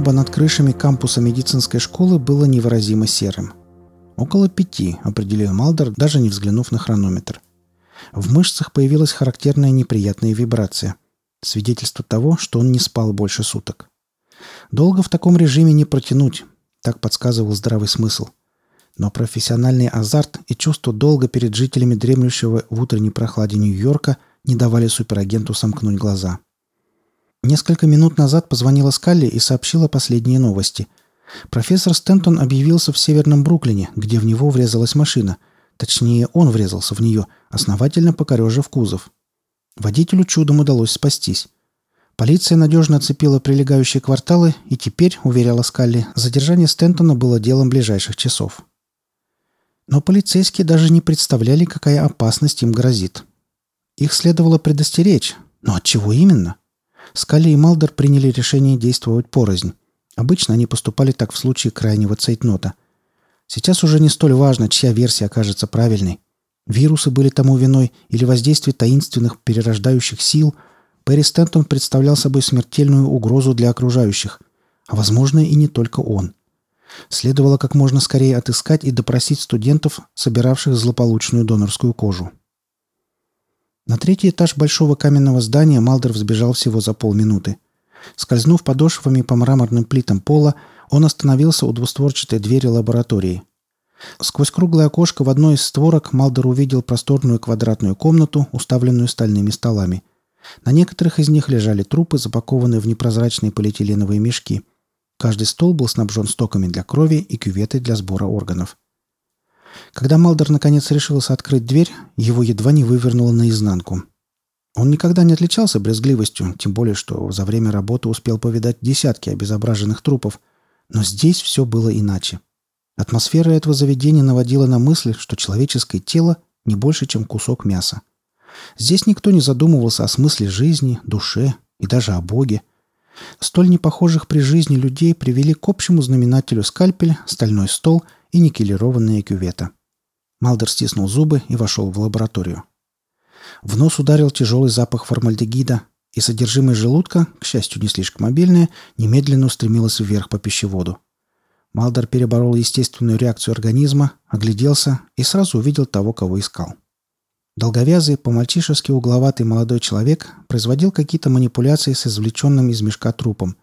небо над крышами кампуса медицинской школы было невыразимо серым. «Около пяти», — определил Малдер, даже не взглянув на хронометр. В мышцах появилась характерная неприятная вибрация. Свидетельство того, что он не спал больше суток. Долго в таком режиме не протянуть, так подсказывал здравый смысл. Но профессиональный азарт и чувство долга перед жителями дремлющего в утренней прохладе Нью-Йорка не давали суперагенту сомкнуть глаза. Несколько минут назад позвонила Скалли и сообщила последние новости. Профессор Стентон объявился в Северном Бруклине, где в него врезалась машина. Точнее, он врезался в нее, основательно покорежив кузов. Водителю чудом удалось спастись. Полиция надежно оцепила прилегающие кварталы, и теперь, уверяла Скалли, задержание Стентона было делом ближайших часов. Но полицейские даже не представляли, какая опасность им грозит. Их следовало предостеречь. Но от чего именно? Скалли и Малдер приняли решение действовать порознь. Обычно они поступали так в случае крайнего цейтнота. Сейчас уже не столь важно, чья версия окажется правильной. Вирусы были тому виной или воздействие таинственных перерождающих сил – Перри Стэнтон представлял собой смертельную угрозу для окружающих, а, возможно, и не только он. Следовало как можно скорее отыскать и допросить студентов, собиравших злополучную донорскую кожу. На третий этаж большого каменного здания Малдер взбежал всего за полминуты. Скользнув подошвами по мраморным плитам пола, он остановился у двустворчатой двери лаборатории. Сквозь круглое окошко в одной из створок Малдер увидел просторную квадратную комнату, уставленную стальными столами. На некоторых из них лежали трупы, запакованные в непрозрачные полиэтиленовые мешки. Каждый стол был снабжен стоками для крови и кюветой для сбора органов. Когда Малдер наконец решился открыть дверь, его едва не вывернуло наизнанку. Он никогда не отличался брезгливостью, тем более, что за время работы успел повидать десятки обезображенных трупов. Но здесь все было иначе. Атмосфера этого заведения наводила на мысль, что человеческое тело не больше, чем кусок мяса. Здесь никто не задумывался о смысле жизни, душе и даже о Боге. Столь непохожих при жизни людей привели к общему знаменателю скальпель, стальной стол и никелированная кювета. Малдер стиснул зубы и вошел в лабораторию. В нос ударил тяжелый запах формальдегида, и содержимое желудка, к счастью, не слишком мобильное, немедленно устремилось вверх по пищеводу. Малдер переборол естественную реакцию организма, огляделся и сразу увидел того, кого искал. Долговязый, по-мальчишески угловатый молодой человек производил какие-то манипуляции с извлеченным из мешка трупом.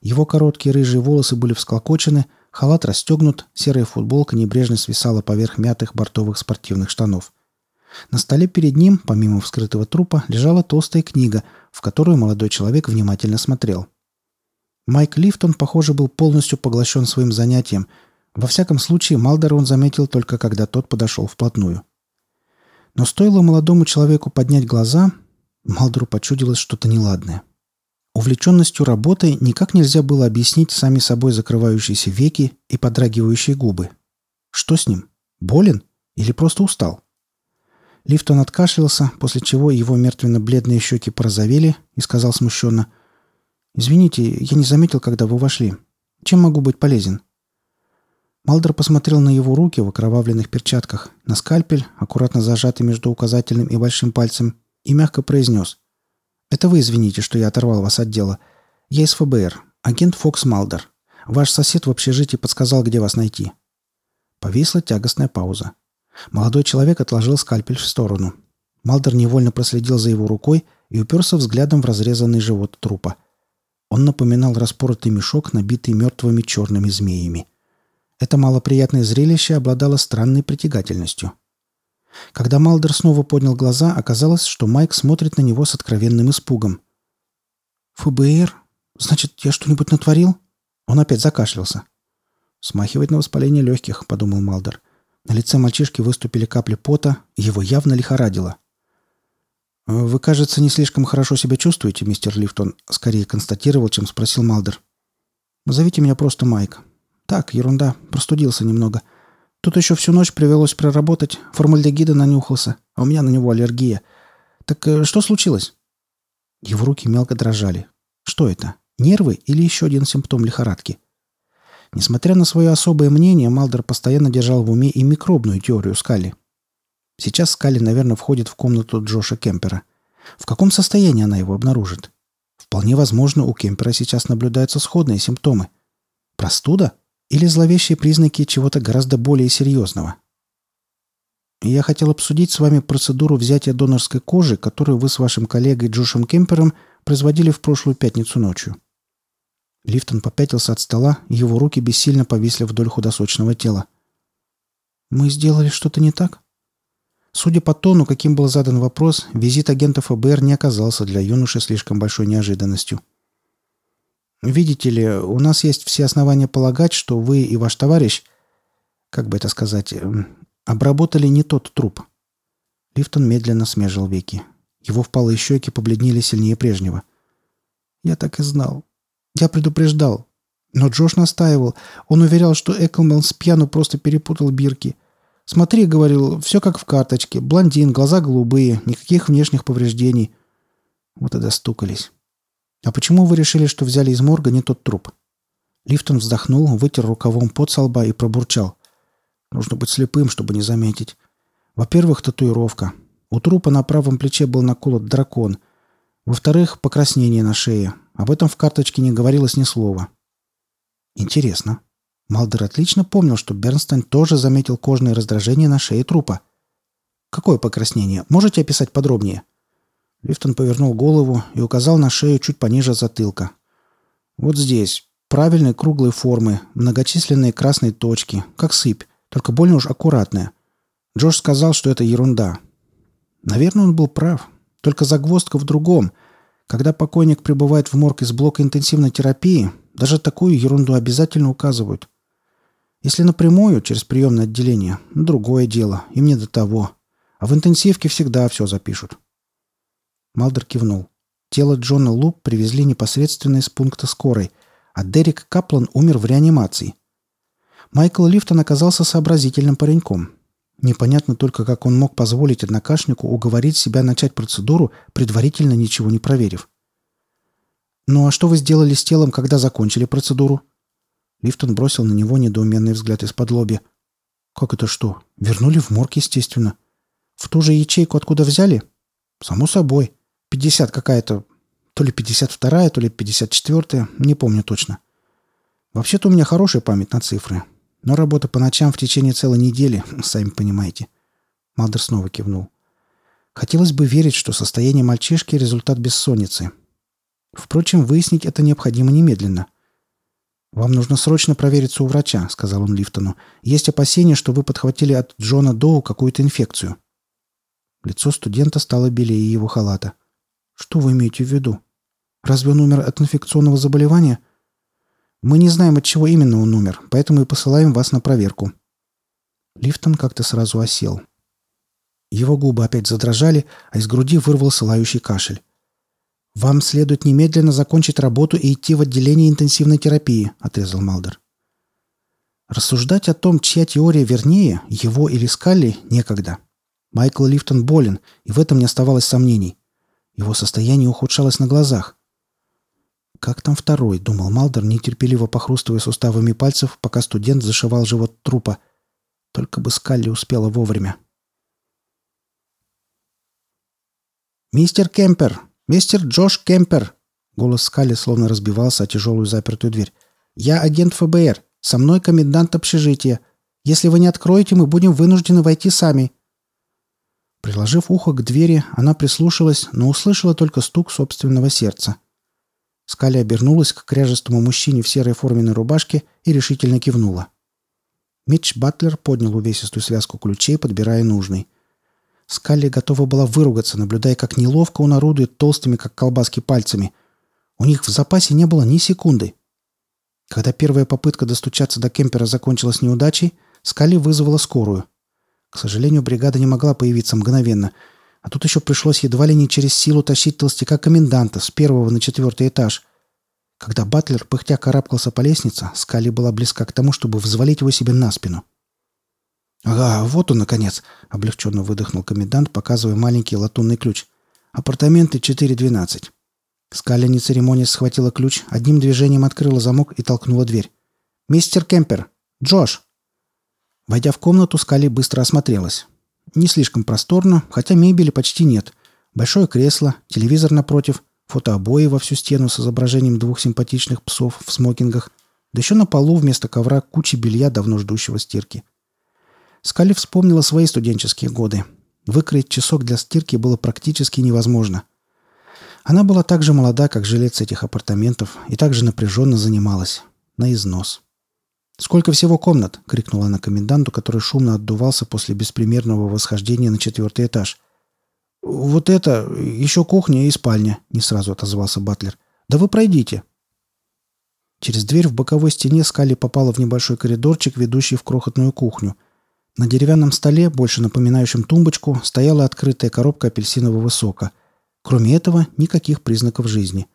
Его короткие рыжие волосы были всклокочены, халат расстегнут, серая футболка небрежно свисала поверх мятых бортовых спортивных штанов. На столе перед ним, помимо вскрытого трупа, лежала толстая книга, в которую молодой человек внимательно смотрел. Майк Лифтон, похоже, был полностью поглощен своим занятием. Во всяком случае, Малдера он заметил только когда тот подошел вплотную. Но стоило молодому человеку поднять глаза, Малдору почудилось что-то неладное. Увлеченностью работой никак нельзя было объяснить сами собой закрывающиеся веки и подрагивающие губы. Что с ним? Болен? Или просто устал? Лифтон откашлялся, после чего его мертвенно-бледные щеки порозовели и сказал смущенно «Извините, я не заметил, когда вы вошли. Чем могу быть полезен?» Малдер посмотрел на его руки в окровавленных перчатках, на скальпель, аккуратно зажатый между указательным и большим пальцем, и мягко произнес. «Это вы извините, что я оторвал вас от дела. Я из ФБР, агент Фокс Малдер. Ваш сосед в общежитии подсказал, где вас найти». Повисла тягостная пауза. Молодой человек отложил скальпель в сторону. Малдер невольно проследил за его рукой и уперся взглядом в разрезанный живот трупа. Он напоминал распоротый мешок, набитый мертвыми черными змеями. Это малоприятное зрелище обладало странной притягательностью. Когда Малдер снова поднял глаза, оказалось, что Майк смотрит на него с откровенным испугом. «ФБР? Значит, я что-нибудь натворил?» Он опять закашлялся. «Смахивает на воспаление легких», — подумал Малдер. На лице мальчишки выступили капли пота, его явно лихорадило. «Вы, кажется, не слишком хорошо себя чувствуете, мистер Лифтон», — скорее констатировал, чем спросил Малдер. «Назовите меня просто Майк. «Так, ерунда. Простудился немного. Тут еще всю ночь привелось проработать. Формальдегида нанюхался, а у меня на него аллергия. Так э, что случилось?» Его руки мелко дрожали. «Что это? Нервы или еще один симптом лихорадки?» Несмотря на свое особое мнение, Малдер постоянно держал в уме и микробную теорию Скалли. Сейчас Скалли, наверное, входит в комнату Джоша Кемпера. В каком состоянии она его обнаружит? Вполне возможно, у Кемпера сейчас наблюдаются сходные симптомы. Простуда или зловещие признаки чего-то гораздо более серьезного. Я хотел обсудить с вами процедуру взятия донорской кожи, которую вы с вашим коллегой Джошем Кемпером производили в прошлую пятницу ночью. Лифтон попятился от стола, его руки бессильно повисли вдоль худосочного тела. «Мы сделали что-то не так?» Судя по тону, каким был задан вопрос, визит агента ФБР не оказался для юноши слишком большой неожиданностью. «Видите ли, у нас есть все основания полагать, что вы и ваш товарищ, как бы это сказать, эм, обработали не тот труп». Лифтон медленно смежил веки. Его впалые щеки побледнели сильнее прежнего. «Я так и знал. Я предупреждал. Но Джош настаивал. Он уверял, что Эклман с пьяну просто перепутал бирки. «Смотри», — говорил, — «все как в карточке. Блондин, глаза голубые, никаких внешних повреждений». Вот и достукались. «А почему вы решили, что взяли из морга не тот труп?» Лифтон вздохнул, вытер рукавом под со лба и пробурчал. «Нужно быть слепым, чтобы не заметить. Во-первых, татуировка. У трупа на правом плече был наколот дракон. Во-вторых, покраснение на шее. Об этом в карточке не говорилось ни слова. Интересно. Малдер отлично помнил, что Бернстайн тоже заметил кожные раздражения на шее трупа. «Какое покраснение? Можете описать подробнее?» Лифтон повернул голову и указал на шею чуть пониже затылка. «Вот здесь. Правильной круглой формы, многочисленные красные точки, как сыпь, только больно уж аккуратная. Джош сказал, что это ерунда. Наверное, он был прав. Только загвоздка в другом. Когда покойник прибывает в морг из блока интенсивной терапии, даже такую ерунду обязательно указывают. Если напрямую, через приемное отделение, другое дело, им не до того. А в интенсивке всегда все запишут. Малдер кивнул. Тело Джона Луп привезли непосредственно из пункта скорой, а Дерек Каплан умер в реанимации. Майкл Лифтон оказался сообразительным пареньком. Непонятно только, как он мог позволить однокашнику уговорить себя начать процедуру, предварительно ничего не проверив. «Ну а что вы сделали с телом, когда закончили процедуру?» Лифтон бросил на него недоуменный взгляд из-под лоби. «Как это что? Вернули в морг, естественно. В ту же ячейку откуда взяли?» «Само собой. Пятьдесят какая-то. То ли пятьдесят вторая, то ли пятьдесят четвертая. Не помню точно. Вообще-то у меня хорошая память на цифры. Но работа по ночам в течение целой недели, сами понимаете». Малдер снова кивнул. Хотелось бы верить, что состояние мальчишки – результат бессонницы. Впрочем, выяснить это необходимо немедленно – «Вам нужно срочно провериться у врача», — сказал он Лифтону. «Есть опасения, что вы подхватили от Джона Доу какую-то инфекцию». Лицо студента стало белее его халата. «Что вы имеете в виду? Разве он умер от инфекционного заболевания?» «Мы не знаем, от чего именно он умер, поэтому и посылаем вас на проверку». Лифтон как-то сразу осел. Его губы опять задрожали, а из груди вырвался лающий кашель. «Вам следует немедленно закончить работу и идти в отделение интенсивной терапии», — отрезал Малдер. Рассуждать о том, чья теория вернее, его или Скалли, некогда. Майкл Лифтон болен, и в этом не оставалось сомнений. Его состояние ухудшалось на глазах. «Как там второй?» — думал Малдер, нетерпеливо похрустывая суставами пальцев, пока студент зашивал живот трупа. Только бы Скалли успела вовремя. «Мистер Кемпер!» «Мистер Джош Кемпер!» Голос Скали словно разбивался о тяжелую запертую дверь. «Я агент ФБР. Со мной комендант общежития. Если вы не откроете, мы будем вынуждены войти сами». Приложив ухо к двери, она прислушалась, но услышала только стук собственного сердца. Скали обернулась к кряжестому мужчине в серой форменной рубашке и решительно кивнула. Митч Батлер поднял увесистую связку ключей, подбирая нужный – Скалли готова была выругаться, наблюдая, как неловко он орудует толстыми, как колбаски, пальцами. У них в запасе не было ни секунды. Когда первая попытка достучаться до кемпера закончилась неудачей, Скалли вызвала скорую. К сожалению, бригада не могла появиться мгновенно, а тут еще пришлось едва ли не через силу тащить толстяка коменданта с первого на четвертый этаж. Когда Батлер пыхтя карабкался по лестнице, Скалли была близка к тому, чтобы взвалить его себе на спину. «Ага, вот он, наконец!» — облегченно выдохнул комендант, показывая маленький латунный ключ. «Апартаменты 412». Скаля, не церемонясь, схватила ключ, одним движением открыла замок и толкнула дверь. «Мистер Кемпер! Джош!» Войдя в комнату, Скали быстро осмотрелась. Не слишком просторно, хотя мебели почти нет. Большое кресло, телевизор напротив, фотообои во всю стену с изображением двух симпатичных псов в смокингах, да еще на полу вместо ковра куча белья, давно ждущего стирки. Скали вспомнила свои студенческие годы. Выкроить часок для стирки было практически невозможно. Она была так же молода, как жилец этих апартаментов, и так же напряженно занималась. На износ. «Сколько всего комнат?» — крикнула она коменданту, который шумно отдувался после беспримерного восхождения на четвертый этаж. «Вот это... еще кухня и спальня», — не сразу отозвался Батлер. «Да вы пройдите». Через дверь в боковой стене Скали попала в небольшой коридорчик, ведущий в крохотную кухню. На деревянном столе, больше напоминающем тумбочку, стояла открытая коробка апельсинового сока. Кроме этого, никаких признаков жизни.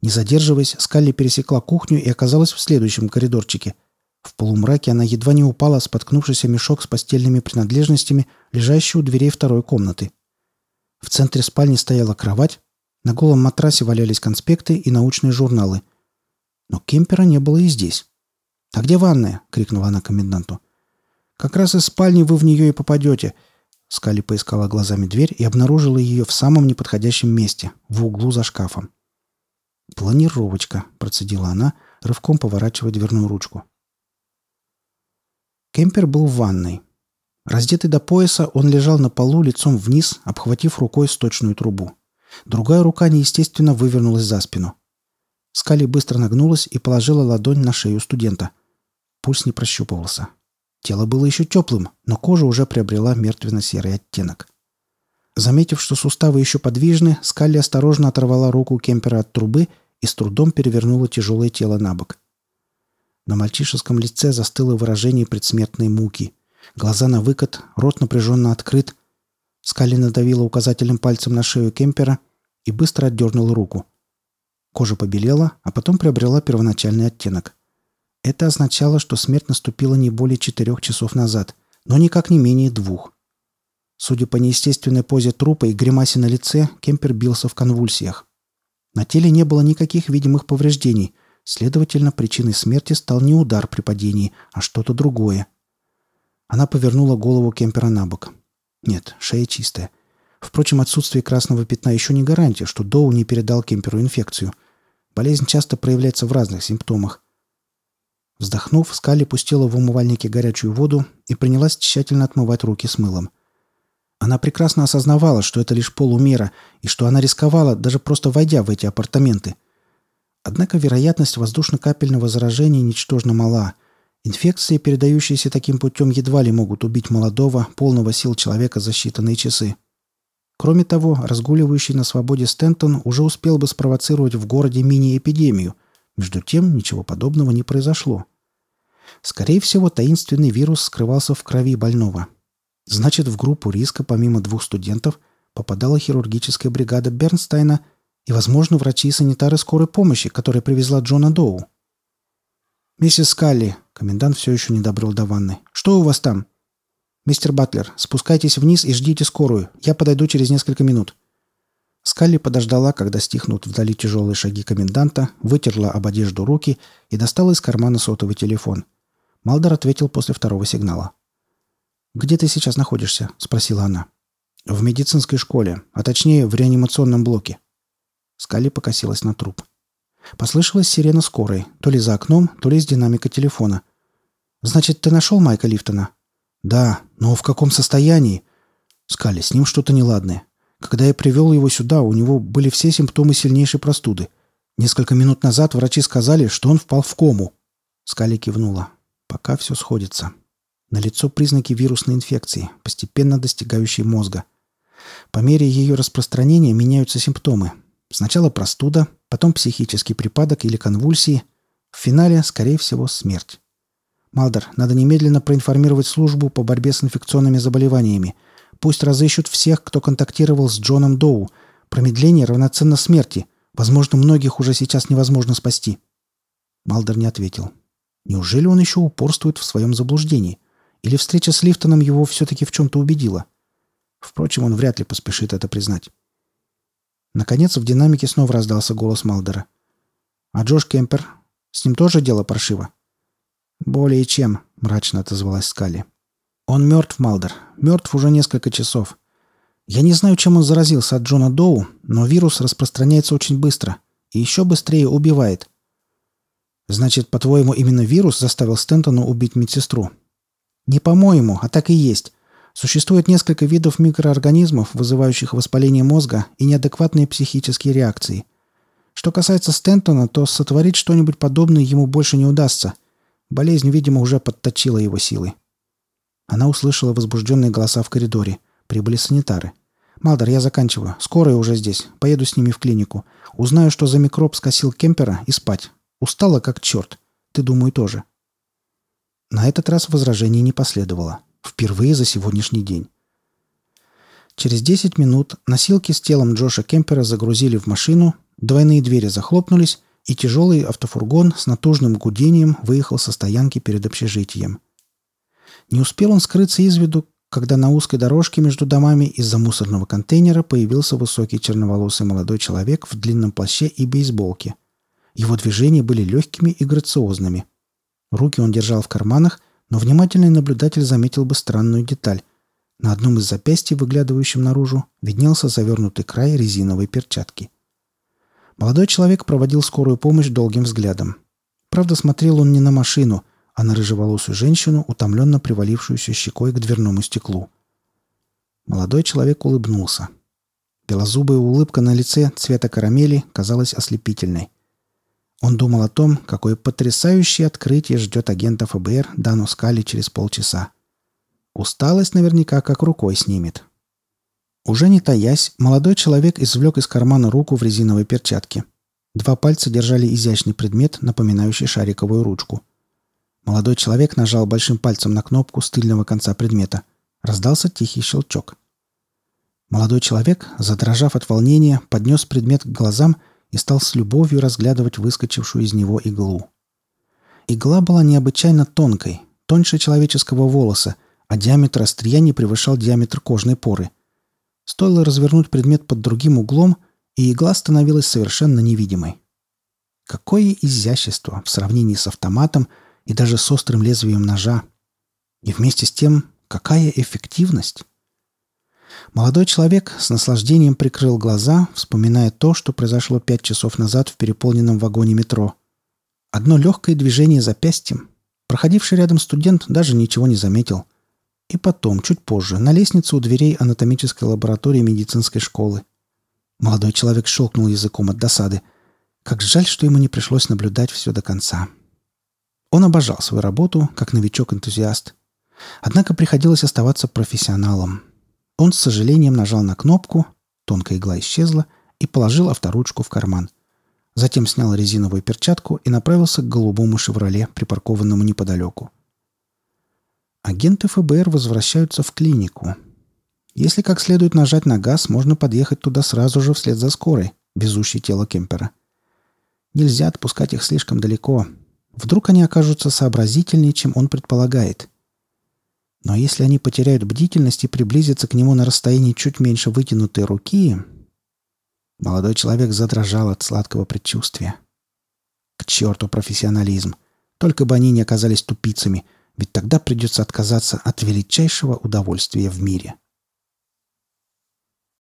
Не задерживаясь, Скалли пересекла кухню и оказалась в следующем коридорчике. В полумраке она едва не упала, споткнувшись о мешок с постельными принадлежностями, лежащий у дверей второй комнаты. В центре спальни стояла кровать, на голом матрасе валялись конспекты и научные журналы – но Кемпера не было и здесь. «А где ванная?» — крикнула она коменданту. «Как раз из спальни вы в нее и попадете». Скали поискала глазами дверь и обнаружила ее в самом неподходящем месте, в углу за шкафом. «Планировочка», — процедила она, рывком поворачивая дверную ручку. Кемпер был в ванной. Раздетый до пояса, он лежал на полу лицом вниз, обхватив рукой сточную трубу. Другая рука неестественно вывернулась за спину. Скали быстро нагнулась и положила ладонь на шею студента. Пульс не прощупывался. Тело было еще теплым, но кожа уже приобрела мертвенно-серый оттенок. Заметив, что суставы еще подвижны, Скалли осторожно оторвала руку Кемпера от трубы и с трудом перевернула тяжелое тело на бок. На мальчишеском лице застыло выражение предсмертной муки. Глаза на выкат, рот напряженно открыт. Скалли надавила указательным пальцем на шею Кемпера и быстро отдернула руку. Кожа побелела, а потом приобрела первоначальный оттенок. Это означало, что смерть наступила не более четырех часов назад, но никак не менее двух. Судя по неестественной позе трупа и гримасе на лице, Кемпер бился в конвульсиях. На теле не было никаких видимых повреждений, следовательно, причиной смерти стал не удар при падении, а что-то другое. Она повернула голову Кемпера на бок. Нет, шея чистая. Впрочем, отсутствие красного пятна еще не гарантия, что Доу не передал Кемперу инфекцию. Болезнь часто проявляется в разных симптомах. Вздохнув, Скали пустила в умывальнике горячую воду и принялась тщательно отмывать руки с мылом. Она прекрасно осознавала, что это лишь полумера, и что она рисковала, даже просто войдя в эти апартаменты. Однако вероятность воздушно-капельного заражения ничтожно мала. Инфекции, передающиеся таким путем, едва ли могут убить молодого, полного сил человека за считанные часы. Кроме того, разгуливающий на свободе Стентон уже успел бы спровоцировать в городе мини-эпидемию. Между тем, ничего подобного не произошло. Скорее всего, таинственный вирус скрывался в крови больного. Значит, в группу риска помимо двух студентов попадала хирургическая бригада Бернстайна и, возможно, врачи и санитары скорой помощи, которая привезла Джона Доу. «Миссис Скалли», — комендант все еще не добрел до ванны, — «что у вас там?» «Мистер Батлер, спускайтесь вниз и ждите скорую. Я подойду через несколько минут». Скалли подождала, когда стихнут вдали тяжелые шаги коменданта, вытерла об одежду руки и достала из кармана сотовый телефон. Малдер ответил после второго сигнала. «Где ты сейчас находишься?» – спросила она. «В медицинской школе, а точнее в реанимационном блоке». Скалли покосилась на труп. Послышалась сирена скорой, то ли за окном, то ли из динамика телефона. «Значит, ты нашел Майка Лифтона?» «Да, но в каком состоянии?» «Скали, с ним что-то неладное. Когда я привел его сюда, у него были все симптомы сильнейшей простуды. Несколько минут назад врачи сказали, что он впал в кому». Скали кивнула. «Пока все сходится. Налицо признаки вирусной инфекции, постепенно достигающей мозга. По мере ее распространения меняются симптомы. Сначала простуда, потом психический припадок или конвульсии. В финале, скорее всего, смерть. Малдер, надо немедленно проинформировать службу по борьбе с инфекционными заболеваниями. Пусть разыщут всех, кто контактировал с Джоном Доу. Промедление равноценно смерти. Возможно, многих уже сейчас невозможно спасти». Малдер не ответил. Неужели он еще упорствует в своем заблуждении? Или встреча с Лифтоном его все-таки в чем-то убедила? Впрочем, он вряд ли поспешит это признать. Наконец в динамике снова раздался голос Малдера. «А Джош Кемпер? С ним тоже дело паршиво?» «Более чем», — мрачно отозвалась Скали. «Он мертв, Малдер. Мертв уже несколько часов. Я не знаю, чем он заразился от Джона Доу, но вирус распространяется очень быстро и еще быстрее убивает. Значит, по-твоему, именно вирус заставил Стентона убить медсестру? Не по-моему, а так и есть. Существует несколько видов микроорганизмов, вызывающих воспаление мозга и неадекватные психические реакции. Что касается Стентона, то сотворить что-нибудь подобное ему больше не удастся. Болезнь, видимо, уже подточила его силы. Она услышала возбужденные голоса в коридоре. Прибыли санитары. «Малдер, я заканчиваю. Скорая уже здесь. Поеду с ними в клинику. Узнаю, что за микроб скосил Кемпера, и спать. Устала как черт. Ты, думаю, тоже». На этот раз возражений не последовало. Впервые за сегодняшний день. Через 10 минут носилки с телом Джоша Кемпера загрузили в машину, двойные двери захлопнулись, и тяжелый автофургон с натужным гудением выехал со стоянки перед общежитием. Не успел он скрыться из виду, когда на узкой дорожке между домами из-за мусорного контейнера появился высокий черноволосый молодой человек в длинном плаще и бейсболке. Его движения были легкими и грациозными. Руки он держал в карманах – но внимательный наблюдатель заметил бы странную деталь. На одном из запястьев, выглядывающем наружу, виднелся завернутый край резиновой перчатки. Молодой человек проводил скорую помощь долгим взглядом. Правда, смотрел он не на машину, а на рыжеволосую женщину, утомленно привалившуюся щекой к дверному стеклу. Молодой человек улыбнулся. Белозубая улыбка на лице цвета карамели казалась ослепительной. Он думал о том, какое потрясающее открытие ждет агента ФБР Дану Скали через полчаса. Усталость наверняка как рукой снимет. Уже не таясь, молодой человек извлек из кармана руку в резиновой перчатке. Два пальца держали изящный предмет, напоминающий шариковую ручку. Молодой человек нажал большим пальцем на кнопку с тыльного конца предмета. Раздался тихий щелчок. Молодой человек, задрожав от волнения, поднес предмет к глазам – и стал с любовью разглядывать выскочившую из него иглу. Игла была необычайно тонкой, тоньше человеческого волоса, а диаметр острия не превышал диаметр кожной поры. Стоило развернуть предмет под другим углом, и игла становилась совершенно невидимой. Какое изящество в сравнении с автоматом и даже с острым лезвием ножа. И вместе с тем, какая эффективность! Молодой человек с наслаждением прикрыл глаза, вспоминая то, что произошло пять часов назад в переполненном вагоне метро. Одно легкое движение запястьем. Проходивший рядом студент даже ничего не заметил. И потом, чуть позже, на лестнице у дверей анатомической лаборатории медицинской школы. Молодой человек щелкнул языком от досады. Как жаль, что ему не пришлось наблюдать все до конца. Он обожал свою работу, как новичок-энтузиаст. Однако приходилось оставаться профессионалом – он с сожалением нажал на кнопку, тонкая игла исчезла и положил авторучку в карман. Затем снял резиновую перчатку и направился к голубому «Шевроле», припаркованному неподалеку. Агенты ФБР возвращаются в клинику. Если как следует нажать на газ, можно подъехать туда сразу же вслед за скорой, везущей тело Кемпера. Нельзя отпускать их слишком далеко. Вдруг они окажутся сообразительнее, чем он предполагает. Но если они потеряют бдительность и приблизятся к нему на расстоянии чуть меньше вытянутой руки... Молодой человек задрожал от сладкого предчувствия. К черту профессионализм! Только бы они не оказались тупицами, ведь тогда придется отказаться от величайшего удовольствия в мире —